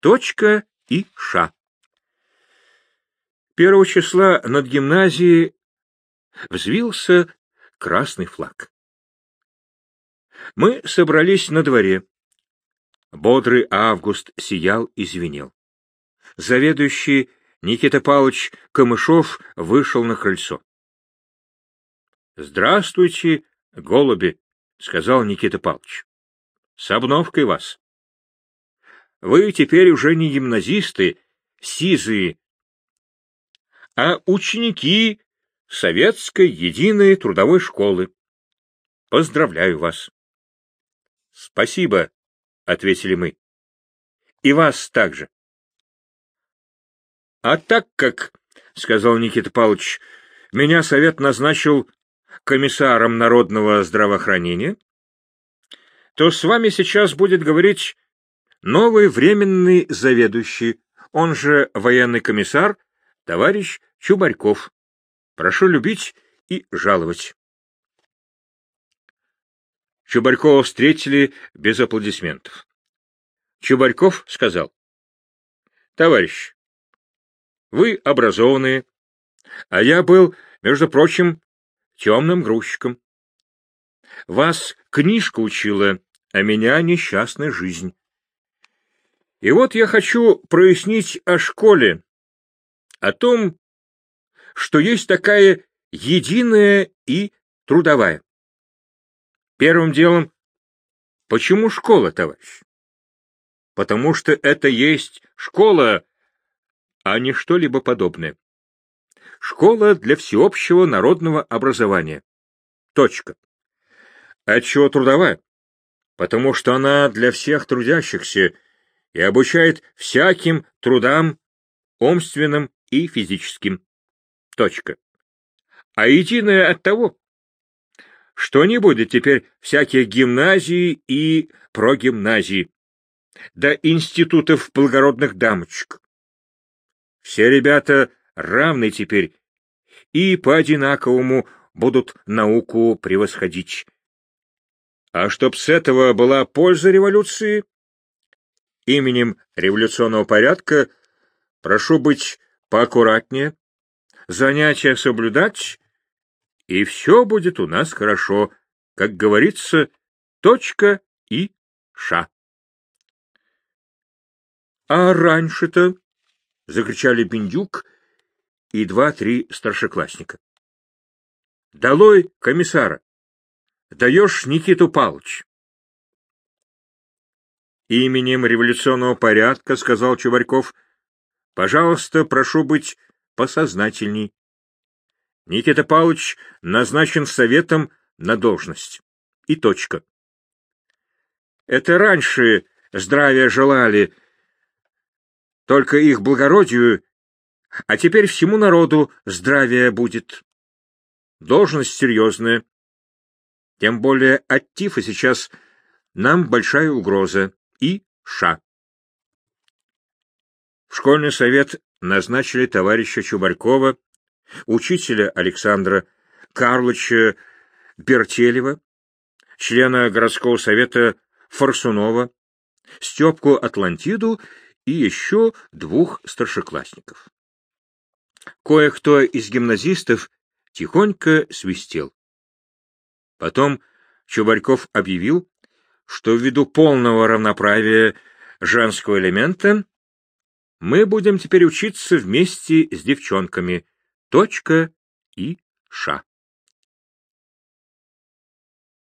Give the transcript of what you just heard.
точка и ша. Первого числа над гимназией взвился красный флаг. Мы собрались на дворе. Бодрый август сиял и звенел. Заведующий Никита Павлович Камышов вышел на крыльцо. — Здравствуйте, голуби, — сказал Никита Павлович. — С обновкой вас. Вы теперь уже не гимназисты, сизые, а ученики Советской единой трудовой школы. Поздравляю вас. — Спасибо, — ответили мы. — И вас также. — А так как, — сказал Никита Павлович, — меня совет назначил комиссаром народного здравоохранения, то с вами сейчас будет говорить новый временный заведующий, он же военный комиссар, товарищ Чубарьков. Прошу любить и жаловать. Чубарькова встретили без аплодисментов. Чубарьков сказал, «Товарищ, вы образованные, а я был, между прочим, темным грузчиком. Вас книжка учила, а меня несчастная жизнь. И вот я хочу прояснить о школе, о том, что есть такая единая и трудовая. Первым делом, почему школа, товарищ? Потому что это есть школа, а не что-либо подобное. Школа для всеобщего народного образования. Точка. А чего трудовая? Потому что она для всех трудящихся и обучает всяким трудам, умственным и физическим. Точка. А единое от того, что не будет теперь всяких гимназий и прогимназий, да институтов благородных дамочек. Все ребята равны теперь и по-одинаковому будут науку превосходить. А чтоб с этого была польза революции, именем революционного порядка прошу быть поаккуратнее, занятия соблюдать, и все будет у нас хорошо, как говорится, точка и ша. — А раньше-то? — закричали Бендюк и два-три старшеклассника. — Долой комиссара! Даешь Никиту Палыч! Именем революционного порядка, — сказал Чубарьков, — пожалуйста, прошу быть посознательней. Никита Павлович назначен советом на должность. И точка. Это раньше здравия желали, только их благородию, а теперь всему народу здравия будет. Должность серьезная. Тем более от тифа сейчас нам большая угроза. И ша. В школьный совет назначили товарища Чубарькова, учителя Александра Карловича Бертелева, члена городского совета Форсунова, Степку Атлантиду и еще двух старшеклассников. Кое-кто из гимназистов тихонько свистел. Потом Чубарьков объявил, что ввиду полного равноправия женского элемента мы будем теперь учиться вместе с девчонками. Точка и ша.